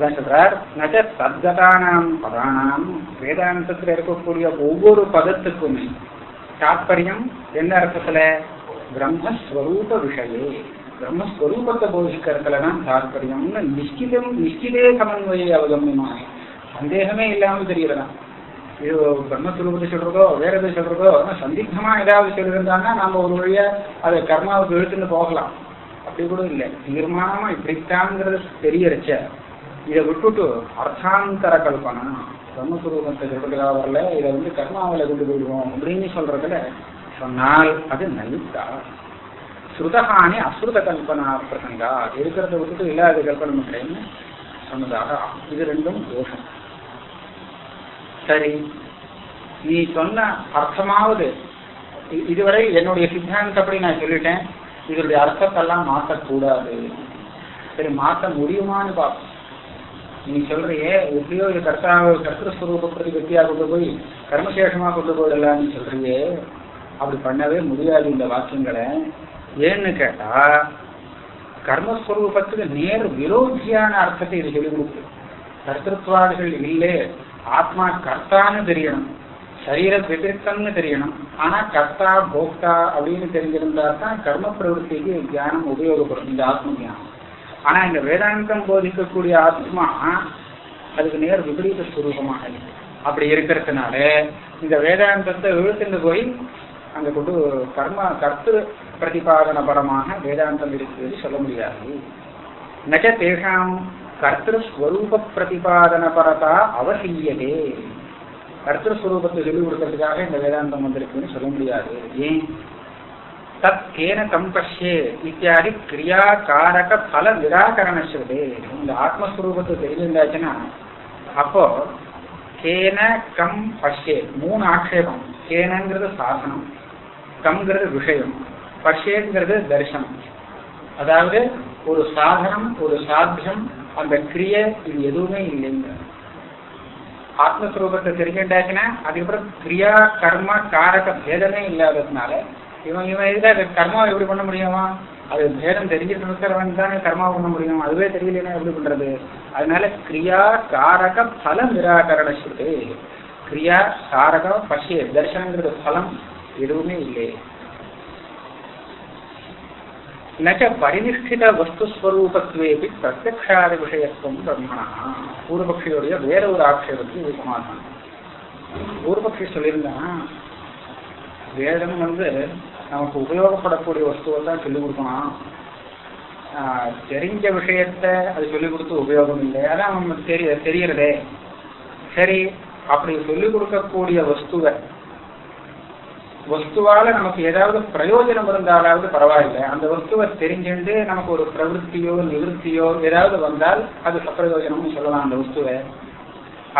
அதான் சொல்றார் நச்ச தத்கதானாம் பதானாம் வேதாந்தத்துல இருக்கக்கூடிய ஒவ்வொரு பதத்துக்குமே தாற்பயம் எந்த அர்த்தத்துல? பிரம்மஸ்வரூப விஷயே. பிரம்மஸ்வரூபத்தை போதிக்கிறதுல தான் தாற்பயம்னு நிஷ்கிதம் நிஷ்கிதே சமன்வயை அவகமியமான சந்தேகமே இல்லாமல் தெரியலாம் இது பிரம்மஸ்வரூபத்தை சொல்றதோ வேற எது சொல்றதோ ஆனா சந்திக்தமா ஏதாவது சொல்லியிருந்தாங்கன்னா நாம ஒரு வழியா அதை கர்மாவுக்கு எழுத்துன்னு போகலாம். அப்படி கூட இல்லை. தீர்மானமா இப்படித்தாங்கிறது தெரியறச்ச. இதை விட்டுட்டு அர்த்தாந்தர கல்பனா பிரம்மஸ்வரூபத்தை சொல்றதுக்காக வரல. இதை வந்து கர்மாவில கொண்டு போயிடுவோம் அப்படின்னு சொல்றதுல சொன்னால் அது நலித்தா? ஸ்ருதகானி அஸ்ருத கல்பனா பிரசங்கா. இருக்கிறத விட்டுட்டு இல்லாத கல்பனை பண்றேன்னு சொன்னதாக. இது ரெண்டும் தோஷம். சரி. நீ சொன்ன அர்த்தமாவது இதுவரை என்னுடைய சித்தாந்தப்படி நான் சொல்லிட்டேன். இதனுடைய அர்த்தத்தெல்லாம் மாற்றக்கூடாது. சரி மாற்ற முடியுமான்னு பார்ப்போம். நீ சொல்றியே எப்படியோ இது கர்த்தா கர்த்தஸ்வரூப பிரதிபத்தியா கொண்டு போய் கர்மசேஷமா கொண்டு போயிடலாம்னு சொல்றியே. அப்படி பண்ணவே முடியாது இந்த வாக்கியங்களை. ஏன்னு கேட்டா கர்மஸ்வரூபத்துக்கு நேர் விரோதியான அர்த்தத்தை இது சொல்லி கொடுக்கு கர்த்தத்வாதிகள் இல்லை ஆத்மா கர்த்தான்னு தெரியணும். சரீர விபரீத்தம்னு தெரியணும். ஆனா கர்த்தா போக்தா அப்படின்னு தெரிஞ்சிருந்தா தான் கர்ம பிரவருத்திக்கு தியானம் உபயோகப்படும். இந்த ஆத்ம தியானம் ஆனா இந்த வேதாந்தம் போதிக்கக்கூடிய ஆத்மா அதுக்கு நேர் விபரீத ஸ்வரூபமாக இருக்கு அப்படி இருக்கிறதுனால இந்த வேதாந்தத்தை இழுத்துட்டு போய் அங்க கொண்டு கர்ம கர்த்து பிரதிபாதனபரமாக வேதாந்தம் இருக்குன்னு சொல்ல முடியாது. நச்ச தேஷாம் கர்த்தஸ்வரூப பிரதிபாதனபரதா அவசியதே. கர்த்தஸ்வரூபத்தை சொல்லிக் கொடுக்கறதுக்காக இந்த வேதாந்தம் வந்திருக்குன்னு சொல்ல முடியாது. ஏன்? தத் கேன கம் பஷ்யே இத்தியாதி கிரியா காரக பல நிராகரணஸ்ருதே இந்த ஆத்மஸ்வரூபத்தை தெரிஞ்சிருந்தாச்சுன்னா அப்போ கேன கம் பஷ்யே மூணு ஆக்ஷேபம். கேனங்கிறது சாசனம் கம்ங்கிறது விஷயம் பஷ்யேங்கிறது தரிசனம். அதாவது ஒரு சாதனம் ஒரு சாத்தியம் அந்த கிரியை இது எதுவுமே இல்லைங்க. ஆத்மஸ்வரூபத்தை தெரிஞ்சுட்டாச்சுன்னா அதுக்கப்புறம் கிரியா கர்ம காரக பேதமே இல்லாததுனால இவன் இவன் எதுக்காக கர்மாவை எப்படி பண்ண முடியுமா? அது பேதம் தெரிஞ்சுட்டு இருக்கிறவன் தானே கர்மா பண்ண முடியும். அதுவே தெரியலன்னா எப்படி பண்றது? அதனால கிரியா காரக பல நிராகரண ஸ்ருதி கிரியா காரக பசிய தர்சனங்கிறது பலம் எதுவுமே இல்லை. நச்ச பரிநிஷ்டித வஸ்துஸ்வரூபத்வேபி பிரத்யக்ஷாதி விஷயத்துவம் பிரம்மணா. பூர்வபக்ஷியுடைய வேற ஒரு ஆட்சேபத்துக்கு இது சமாதானம். பூர்வபக்ஷி சொல்லியிருந்தான் வேதம் வந்து நமக்கு உபயோகப்படக்கூடிய வஸ்துவை தான் சொல்லிக் கொடுக்கணும். தெரிஞ்ச விஷயத்த அது சொல்லிக் கொடுத்து உபயோகம் இல்லை. அதான் நமக்கு தெரிய தெரியறதே. சரி அப்படி சொல்லிக் கொடுக்கக்கூடிய வஸ்துவை வஸ்துவால நமக்கு ஏதாவது பிரயோஜனம் இருந்தாலாவது பரவாயில்லை. அந்த வஸ்துவை தெரிஞ்சுட்டு நமக்கு ஒரு பிரவருத்தியோ நிவர்த்தியோ ஏதாவது வந்தால் அது சப்பிரயோஜனம்னு சொல்லலாம் அந்த வஸ்துவை.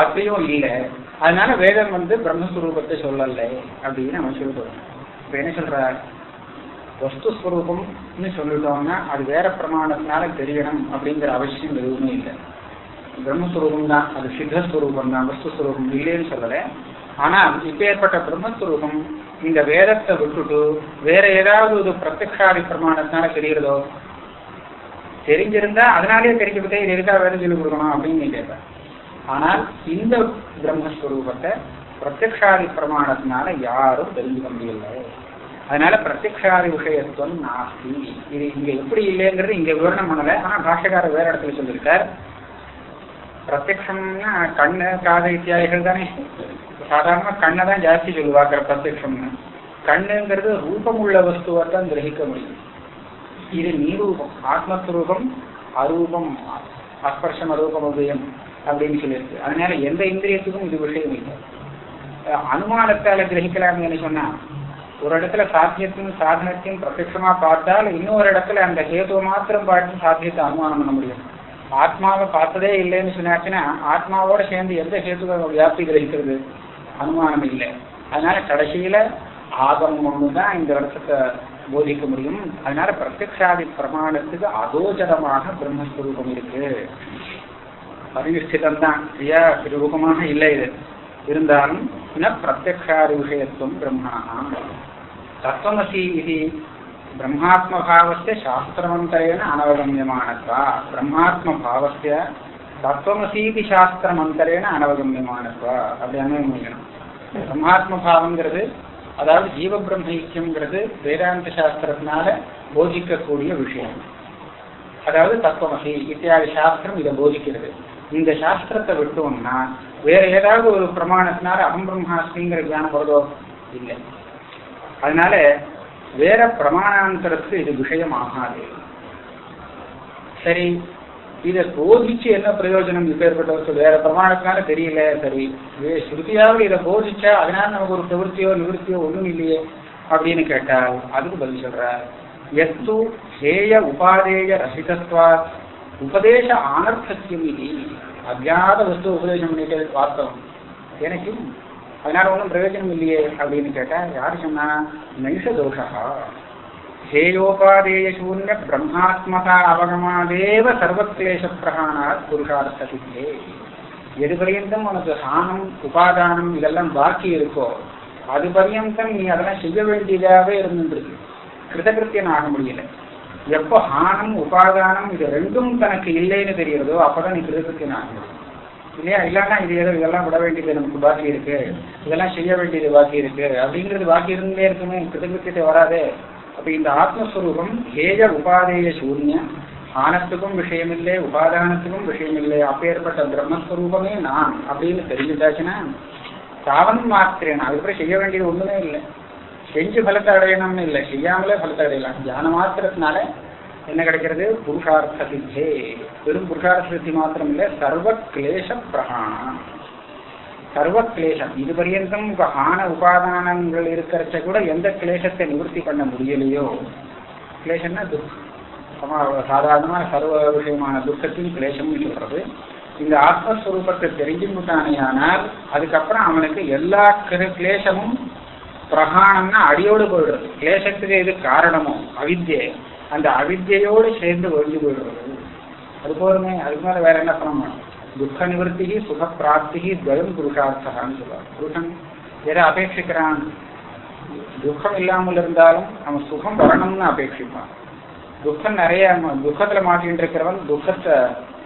அப்படியும் இல்லை. அதனால வேதம் வந்து பிரம்மஸ்வரூபத்தை சொல்லலை அப்படின்னு நம்ம சொல்லிட்டோம் இப்ப என்ன சொல்ற? வஸ்துஸ்வரூபம்னு சொல்லிட்டோம்னா அது வேற பிரமாணத்தினால தெரியணும் அப்படிங்கிற அவசியம் எதுவுமே இல்லை. பிரம்மஸ்வரூபம் தான் அது சித்தஸ்வரூபம் தான் வஸ்துஸ்வரூபம் இல்லைன்னு சொல்லலை. ஆனால் இப்ப ஏற்பட்ட பிரம்மஸ்வரூபம் இந்த வேதத்தை விட்டுட்டு வேற ஏதாவது ஒரு பிரத்யக்ஷாதி பிரமாணத்தினால தெரிகிறதோ? தெரிஞ்சிருந்தா அதனாலேயே தெரிஞ்சுக்கிட்டே இது எதுக்காக வேலை சொல்லி கொடுக்கணும் அப்படின்னு நீ கேட்ப. ஆனால் இந்த பிரம்மஸ்வரூபத்தை பிரத்யக்ஷாதி பிரமாணத்தினால யாரும் தெரிஞ்சுக்க முடியல. அதனால பிரத்யக்ஷாதி விஷயத்துவம் நாஸ்தி. இது இங்க எப்படி இல்லைங்கிறது இங்க விவரணம் பண்ணல. ஆனா பாஷக்காரர் வேற இடத்துல சொல்லியிருக்கார். பிரத்யக்ஷம்னா கண்ணு காது இத்தியாதிகள் தானே. சாதாரணமா கண்ணை தான் ஜாஸ்தி சொல்லுவாங்க பிரத்யக்ஷம்னு. கண்ணுங்கிறது ரூபம் உள்ள வஸ்துவை தான் கிரகிக்க முடியும். இது நீரூபம் ஆத்மஸ்வரூபம் அரூபம் அஸ்பர்ஷம் அரூபம் உதயம் அப்படின்னு சொல்லியிருக்கு. அதனால எந்த இந்திரியத்துக்கும் இது விஷயம் இல்லை. அனுமானத்தால கிரகிக்கலாம்னு என்ன சொன்னா ஒரு இடத்துல சாத்தியத்தையும் சாதனத்தையும் பிரத்யமா பார்த்தால் இன்னொரு இடத்துல அந்த ஹேதுவை மாத்திரம் பார்த்து சாத்தியத்தை அனுமானம் பண்ண முடியும். ஆத்மாவை பார்த்ததே இல்லைன்னு சொன்னாச்சுன்னா ஆத்மாவோட சேர்ந்து எந்த ஹேதுவை வியாப்தி கிரகிக்கிறது? அனுமானம் இல்லை. அதனால கடைசியில ஆகமம் ஒண்ணுதான் இந்த வருஷத்தை போதிக்க முடியும். அதனால பிரத்யக்ஷாதி பிரமாணத்துக்கு அதோஜரமாக பிரம்மஸ்வரூபம் இருக்கு. பரிநிஷ்டிதம் தான் ஐயா ரூபமாக இல்லை இது. இருந்தாலும் ந பிரத்யக்ஷாதி விஷயத்துவம் பிரம்மா தத்துவமசி இது பிரம்மாத்மபாவஸ்ய சாஸ்திரமந்தரேன அனவகமியமானத்வா பிரம்மாத்மபாவஸ்ய தத்துவமசீதி சாஸ்திர மந்தரேன அனவகமியமானத்வா அப்படி அனுபவிக்கணும் பிரம்மாத்ம பாவங்கிறது அதாவது ஜீவ பிரம்ம ஐக்கியம்ங்கிறது வேதாந்த சாஸ்திரத்தினால போதிக்கக்கூடிய விஷயம் அதாவது தத்துவமசி இத்தியாதி சாஸ்திரம் இதை போதிக்கிறது இந்த சாஸ்திரத்தை விட்டோம்னா வேற ஏதாவது ஒரு பிரமாணத்தினால அகம் பிரம்மாஸ்மிங்கிற ஜானம் வருதோ? இல்லை. அதனால வேற பிரமாணாந்தரத்துக்கு இது விஷயம் ஆகாது சரி இதை போதிச்சு என்ன பிரயோஜனம்? இப்பேற்பட்டவர்கள் வேற பிரமாணத்தினால தெரியல. சரி வே- ஸ்ருதியாவது இதை போதிச்சா அதனால நமக்கு ஒரு பிரவருத்தியோ நிவர்த்தியோ ஒண்ணும் இல்லையே அப்படின்னு கேட்டால் அதுக்கு பதில் சொல்றார். எத்து ஹேய உபாதேய ரசிதத்வா உபதேச ஆனர்த்தத்தியம் இது அஜாத வஸ்து உபதேசம் பண்ணிட்டு வாஸ்தவம். எனக்கு அதனால ஒன்றும் பிரயோஜனம் இல்லையே அப்படின்னு கேட்டா யாரு சொன்னா? நைஷ தோஷா ஹேயோபாதேய சூன்ய பிரம்மாத்மகா அவகமாதேவ சர்வக்லேஷ பிரகாணாத் புருஷார்த்த சித்தே எது பரியந்தம் உனக்கு ஹானம் உபாதானம் இதெல்லாம் பாக்கி இருக்கோ அது பரியந்தம் நீ அதெல்லாம் செய்ய வேண்டியதாகவே இருந்துருக்கு கிருதகிருத்தியன் ஆக முடியல. எப்போ ஹானம் உபாதானம் இது ரெண்டும் தனக்கு இல்லைன்னு தெரியறதோ அப்பதான் நீ கிருதத்துக்கு நான் இல்லையா? இல்லைன்னா இது ஏதோ இதெல்லாம் விட வேண்டியது நமக்கு பாக்கி இருக்கு. இதெல்லாம் செய்ய வேண்டியது பாக்கி இருக்கு. அப்படிங்கிறது பாக்கி இருந்தே இருக்குமே கிருதகிருத்தியத்தை வராதே. அப்ப இந்த ஆத்மஸ்வரூபம் ஹேய உபாதேய சூன்ய ஆனத்துக்கும் விஷயமில்லை உபாதானத்துக்கும் விஷயமில்லை அப்பேற்பட்ட பிரம்மஸ்வரூபமே நான் அப்படின்னு தெரிஞ்சுட்டாச்சுன்னா தாவன் மாத்திரேன் அதுக்கப்புறம் செய்ய வேண்டியது ஒண்ணுமே இல்லை. செஞ்சு பலத்தை அடையணும்னு இல்லை. செய்யாமலே பலத்தை அடையலாம். தியான மாத்திரத்தினால என்ன கிடைக்கிறது? புருஷார்த்த சித்தே வெறும் புருஷார்த்த சித்தி மாத்திரம் இல்லை சர்வ கிளேச பிரகாணம். சர்வ கிளேசம் இது பரியந்தம் ஹான உபாதானங்கள் இருக்கிறச்ச கூட எந்த கிளேசத்தை நிவர்த்தி பண்ண முடியலையோ? கிளேசம்னா துக்கம் சாதாரணமாக சர்வ விஷயமான துக்கத்தையும் கிளேசம்னு சொல்றது. இந்த ஆத்மஸ்வரூபத்தை தெரிஞ்சுட்டானேயானால் அதுக்கப்புறம் அவனுக்கு எல்லா கிளேசமும் பிரகாணம்னா அடியோடு போயிடுறது. கிளேசத்துக்கு எது காரணமோ அவித்தியை அந்த அவித்தியோடு சேர்ந்து ஒழிஞ்சு போயிடுறது. அது போதுமே அதுக்கு மேல வேற என்ன பண்ண மாட்டோம் துக்க நிவர்த்தி சுக பிராப்தி துவயம் புருஷார்த்தகான்னு சொல்லுவார் புருஷன் எதை அபேட்சிக்கிறான்? துக்கம் இல்லாமல் இருந்தாலும் நம்ம சுகம் வரணும்னு அபேட்சிப்பான். துக்கம் நிறைய துக்கத்துல மாட்டிட்டு இருக்கிறவன் துக்கத்தை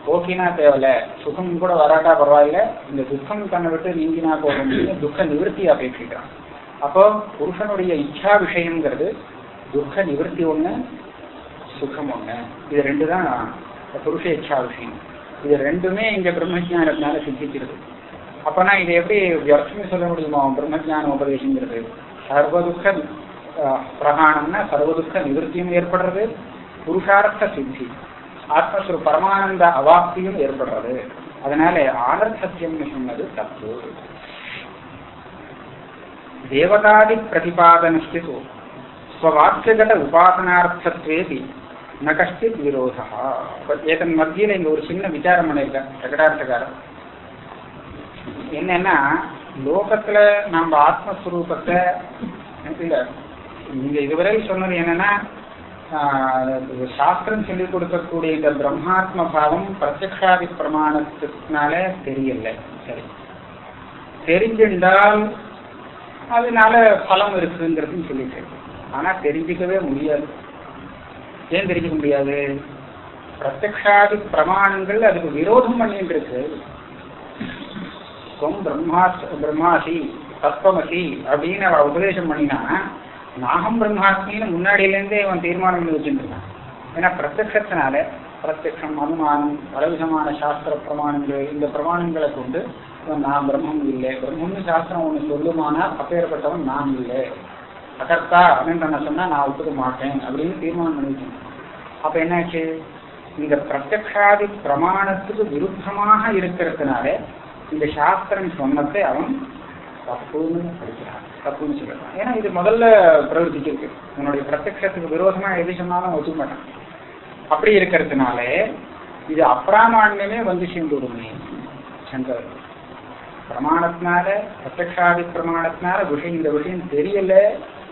போக்கினா தேவையில்ல. சுகம் கூட வராட்டா பரவாயில்ல. இந்த துக்கம் தன்னை விட்டு நீங்கினா போதும். துக்க நிவர்த்தி அபேட்சிக்கிறான். அப்போ புருஷனுடைய இச்சா விஷயங்கிறது துக்க நிவர்த்தி ஒண்ணு சுகம் ஒண்ணு. இது ரெண்டு தான் புருஷ இச்சா விஷயம். இது ரெண்டுமே இங்க பிரம்மஜானத்தினால சித்திக்கிறது. அப்பனா இது எப்படி வியர்த்தமே சொல்ல முடியுமா? பிரம்மஜான உபதேசங்கிறது. சர்வதுக்க பிரகாணம்னா சர்வதுக்க நிவர்த்தியும் ஏற்படுறது புருஷார்த்த சித்தி. ஆத்மஸ்வரு பரமானந்த அவாப்தியும் ஏற்படுறது. அதனால ஆனர்த்தத்தியம்னு சொன்னது தப்பு. தேவதாதி பிரதிபாதனஸ்து ஸ்வவாக்கியகத உபாசனார்த்தத்வேபி ந கஷ்டித் விரோதா ஏதன் மத்தியில் இங்கே ஒரு சின்ன விசாரம் பண்ணியிருக்கேன் பிரகடார்த்தக்காரர். என்னன்னா லோகத்தில் நம்ம ஆத்மஸ்வரூபத்தை இல்லை நீங்கள் இதுவரை சொன்னது என்னன்னா சாஸ்திரம் சொல்லிக் கொடுக்கக்கூடிய இந்த பிரம்மாத்ம பாவம் பிரத்யக்ஷாதி பிரமாணத்தினால தெரியல சரி. தெரிஞ்சிருந்தால் அதனால பலம் இருக்குங்கிறதுன்னு சொல்லிட்டு ஆனா தெரிஞ்சுக்கவே முடியாது. ஏன் தெரிஞ்சுக்க முடியாது? பிரத்யக்ஷாதி பிரமாணங்கள் அதுக்கு விரோதம் பண்ணிட்டு இருக்கு பிரம்மாசி தத்துவமசி அப்படின்னு அவ உபதேசம் பண்ணினா நாகம் பிரம்மாஸ்மின்னு முன்னாடியிலேருந்தே அவன் தீர்மானம் பண்ணி வச்சுருக்கான் ஏன்னா பிரத்யத்தினால பிரத்யக்ஷம் அனுமானம் பலவிதமான சாஸ்திர பிரமாணங்கள் இந்த பிரமாணங்களை கொண்டு நான் பிரம்மம் இல்லை. பிரம்மம்னு சாஸ்திரம் ஒன்று சொல்லுமானால் அப்பேற்பட்டவன் நான் இல்லை. அகர்த்தா அப்படின்னு நான் சொன்னா நான் ஒத்துக்க மாட்டேன் அப்படின்னு தீர்மானம் பண்ணிட்டேன். அப்ப என்னாச்சு? இந்த பிரத்யக்ஷாதி பிரமாணத்துக்கு விருத்தமாக இருக்கிறதுனால இந்த சாஸ்திரம் சொன்னதை அவன் தப்புன்னு படிக்கிறான். தப்புன்னு சொல்லிடுறான் ஏன்னா இது முதல்ல பிரவர்த்திச்சிருக்கு. உன்னுடைய பிரத்யக்ஷத்துக்கு விரோதமா எது சொன்னாலும் ஒத்துக்க மாட்டான். அப்படி இருக்கிறதுனால இது அப்பிராமான்யமே வந்து சேர்ந்து விடுமே சங்கர் பிரமாணத்தினால பிரத்யக்ஷாதி பிரமாணத்தினால விஷயம் இந்த விஷயம் தெரியல.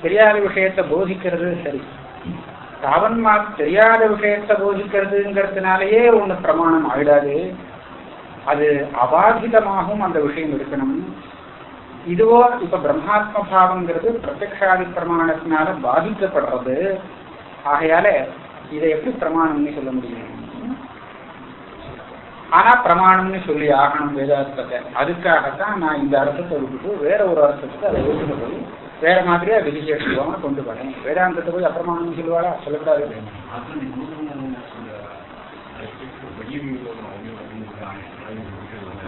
தெரியாத விஷயத்தை போதிக்கிறது சரி. தாவன்மா தெரியாத விஷயத்தை போதிக்கிறதுங்கிறதுனாலயே ஒன்று பிரமாணம் ஆயிடாது. அது அபாதிதமாகவும் அந்த விஷயம் இருக்கணும். இதுவோ இப்ப பிரம்மாத்ம பாவங்கிறது பிரத்யக்ஷாதி பிரமாணத்தினால பாதிக்கப்படுறது. ஆகையால இதை எப்படி பிரமாணம்னு சொல்ல முடியும்? ஆனா பிரமாணம்னு சொல்லி ஆகணும் வேதார்த்தத்தை அதுக்காகத்தான் நான் இந்த அர்த்தத்தை விட்டுட்டு வேற ஒரு அர்த்தத்துக்கு அதை எடுத்துட்டு போய் வேற மாதிரியா விதிசேஷத்துவமா கொண்டு வரேன். வேதாந்தத்தை போய் அப்பிரமாணம் சொல்லுவாளா? சொல்லக்கூடாது.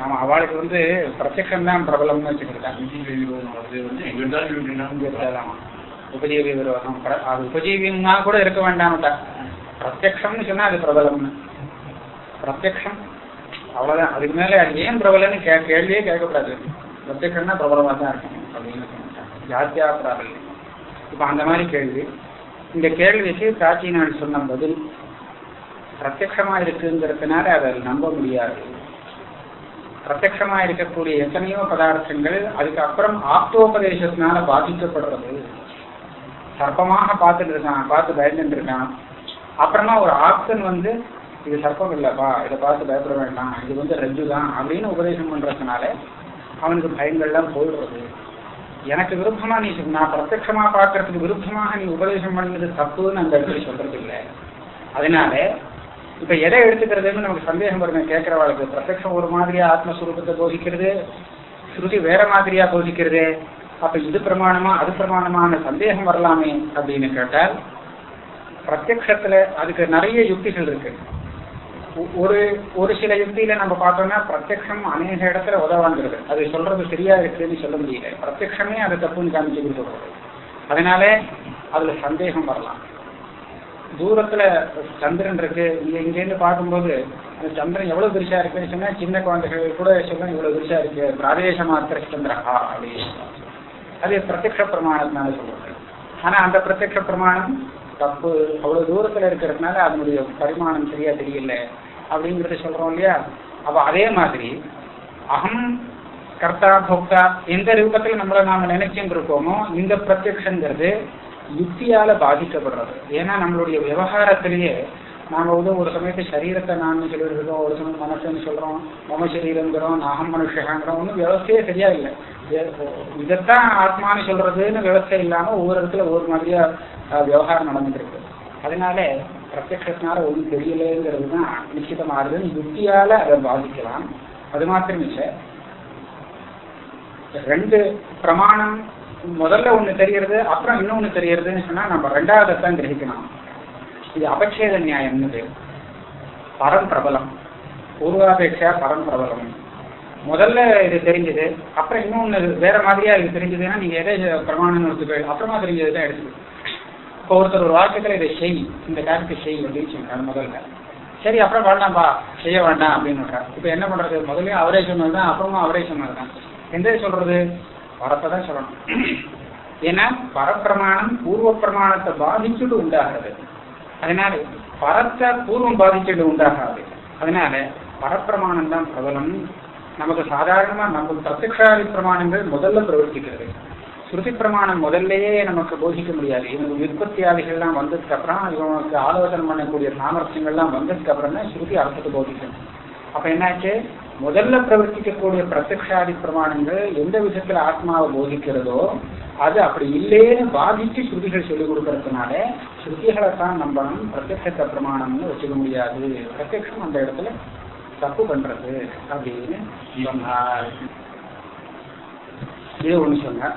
ஆமா அவளுக்கு வந்து பிரத்யக்ஷம் தான் பிரபலம்னு வச்சுக்கிட்டாங்க உபஜீவி விரோதம் அது உபஜீவின்னா கூட இருக்க வேண்டாம்ட்டா பிரத்யக்ஷம்னு சொன்னா அது பிரபலம்னு. பிரத்யக்ஷம் அவ்வளவுதான். அதுக்கு மேல ஏன் பிரபலன்னு கே கேள்வியே கேட்கக்கூடாது. பிரத்யக்ஷம்னா பிரபலமாக தான் இருக்கும் அப்படின்னு சொல்லிட்டாங்க. ஜாத்தியா பிராபல்யம் இப்போ அந்த மாதிரி கேள்வி. இந்த கேள்விக்கு காட்சி நான் சொன்ன பதில் பிரத்யக்ஷமா இருக்குங்கிறதுனால அதை நம்ப முடியாது. பிரத்யக்ஷமா இருக்கக்கூடிய எத்தனையோ பதார்த்தங்கள் அதுக்கப்புறம் ஆப்தோபதேசத்தினால பாதிக்கப்படுறது. சர்ப்பமாக பார்த்துட்டு இருக்கான் பார்த்து பயந்துட்டு இருக்கான். அப்புறமா ஒரு ஆப்தன் வந்து இது சர்ப்பம் இல்லப்பா இதை பார்த்து பயப்பட வேண்டாம். இது வந்து ரஜ்ஜு தான் அப்படின்னு உபதேசம் பண்றதுனால அவனுக்கு பயங்கள்லாம் போயிடுறது. எனக்கு விருப்பமா நீ நான் பிரத்யமா பார்க்கறதுக்கு விருப்பமாக நீ உபதேசம் பண்ணது தப்புன்னு அந்த இடத்துல சொல்றது இல்லை அதனால இப்ப எதை எடுத்துக்கிறதுன்னு நமக்கு சந்தேகம் வருங்க கேட்கிறவாளுக்கு. பிரத்யட்சம் ஒரு மாதிரியா ஆத்மஸ்வரூபத்தை போதிக்கிறது? ஸ்ருதி வேற மாதிரியா போதிக்கிறது? அப்ப இது பிரமாணமா அது பிரமாணமான சந்தேகம் வரலாமே அப்படின்னு கேட்டால் பிரத்யக்ஷத்துல அதுக்கு நிறைய யுக்திகள் இருக்கு. ஒரு ஒரு சில யுக்தியில நம்ம பார்த்தோம்னா பிரத்யக்ஷம் அநேக இடத்துல உதவாங்கிறது அது சொல்றது சரியா இருக்குன்னு சொல்ல முடியல. பிரத்யக்ஷமே அது தப்புன்னு காமிச்சு சொல்றது அதனால அதுல சந்தேகம் வரலாம். தூரத்துல சந்திரன் இருக்கு. இங்க இங்கேருந்து பார்க்கும்போது அந்த சந்திரன் எவ்வளவு பெருசா இருக்குன்னு சொன்னா சின்ன குழந்தைகள் கூட சொல்ல இவ்வளவு பெருசா இருக்கு. பிராதேச மாத்திர சந்திரஹா அப்படின்னு அது பிரத்யக்ஷ பிரமாணத்தினால சொல்றது ஆனா அந்த பிரத்யக்ஷ பிரமாணம் தப்பு அவ்வளவு தூரத்துல இருக்கிறதுனால அதனுடைய பரிமாணம் சரியா தெரியல அப்படிங்கறத சொல்றோம் இல்லையா? அப்ப அதே மாதிரி அகம் கர்த்தா போக்தா எந்த ரூபத்துல நம்மளை நாம நினைச்சுட்டு இருக்கோமோ இந்த பிரத்யக்ஷங்கிறது யுக்தியால பாதிக்கப்படுறது. ஏன்னா நம்மளுடைய விவகாரத்திலேயே நாங்கள் வந்து ஒரு சமயத்தை சரீரத்தை நான் சொல்லிட்டு ஒரு சமயம் மனசுன்னு சொல்றோம் மம சரீரங்கிறோம் நாகம் மனுஷங்கிறோம் ஒன்றும் வியவஸ்தையே சரியா இல்லை இதைத்தான் ஆத்மான்னு சொல்றதுன்னு வியவஸ்தை இல்லாம ஒவ்வொரு இடத்துல ஒவ்வொரு மாதிரியா விவகாரம் நடந்துட்டு அதனால பிரத்யத்தினால ஒன்றும் தெரியலைங்கிறது தான் நிச்சயமாகுதுன்னு யுக்தியால அதை பாதிக்கலாம். அது மாத்திரம் இல்லை. ரெண்டு பிரமாணம் முதல்ல ஒன்று தெரியறது அப்புறம் இன்னொன்று தெரியறதுன்னு சொன்னா நம்ம ரெண்டாவதை தான் கிரகிக்கணும். இது அபட்சேத நியாயம்னு பேர் பரம் பிரபலம். பூர்வாபேட்சா பரம் பிரபலம். முதல்ல இது தெரிஞ்சது அப்புறம் இன்னொன்று வேற மாதிரியா இது தெரிஞ்சதுன்னா நீங்க எதை பிரமாணம் எடுத்துக்கோ அப்புறமா தெரிஞ்சது தான் எடுத்துக்கோ இப்போ ஒருத்தர் ஒரு வார்த்தைகள் இதை செய் இந்த காரியத்தை செய் அப்படின்னு சொன்னார் முதல்ல. சரி அப்புறம் வேண்டாம்பா செய்ய வேண்டாம் அப்படின்னு இப்போ என்ன பண்றது? முதல்ல அவரே சொன்னது தான் அப்புறமா அவரே சொன்னது தான் எந்த சொல்றது? பரத்தை தான் சொல்லணும். ஏன்னா பரப்பிரமாணம் பூர்வ பிரமாணத்தை பாதிச்சுட்டு உண்டாகிறது. அதனால பரத்தை பூர்வம் பாதிச்சது உண்டாகாது. அதனால பரப்பிரமாணம் தான் பிரபலம். நமக்கு சாதாரணமா நம்ம பிரத்யக்ஷாதி பிரமாணங்கள் முதல்ல பிரவர்த்திக்கிறது ஸ்ருதி பிரமாணம் முதல்லயே நமக்கு போதிக்க முடியாது. இவனுக்கு விற்பத்தியாதிகள்லாம் வந்ததுக்கு அப்புறம் இவனுக்கு ஆலோசனை பண்ணக்கூடிய சாமர்த்தியங்கள்லாம் வந்ததுக்கு அப்புறம் தான் ஸ்ருதி அர்த்தத்தை போதிக்கணும் அப்ப என்னாச்சு? முதல்ல பிரவர்த்திக்கக்கூடிய பிரத்யக்ஷாதி பிரமாணங்கள் எந்த விதத்துல ஆத்மாவை போதிக்கிறதோ அது அப்படி இல்லேன்னு பாதிச்சு ஸ்ருதிகள் சொல்லிக் கொடுக்கறதுனால ஸ்ருதிகளை தான் நம்பணும் பிரத்யக்ஷ பிரமாணம்னு வச்சுக்க முடியாது. பிரத்யக்ஷம் அந்த இடத்துல தப்பு பண்றது அப்படின்னு சொன்னார். இது ஒண்ணு சொன்னார்.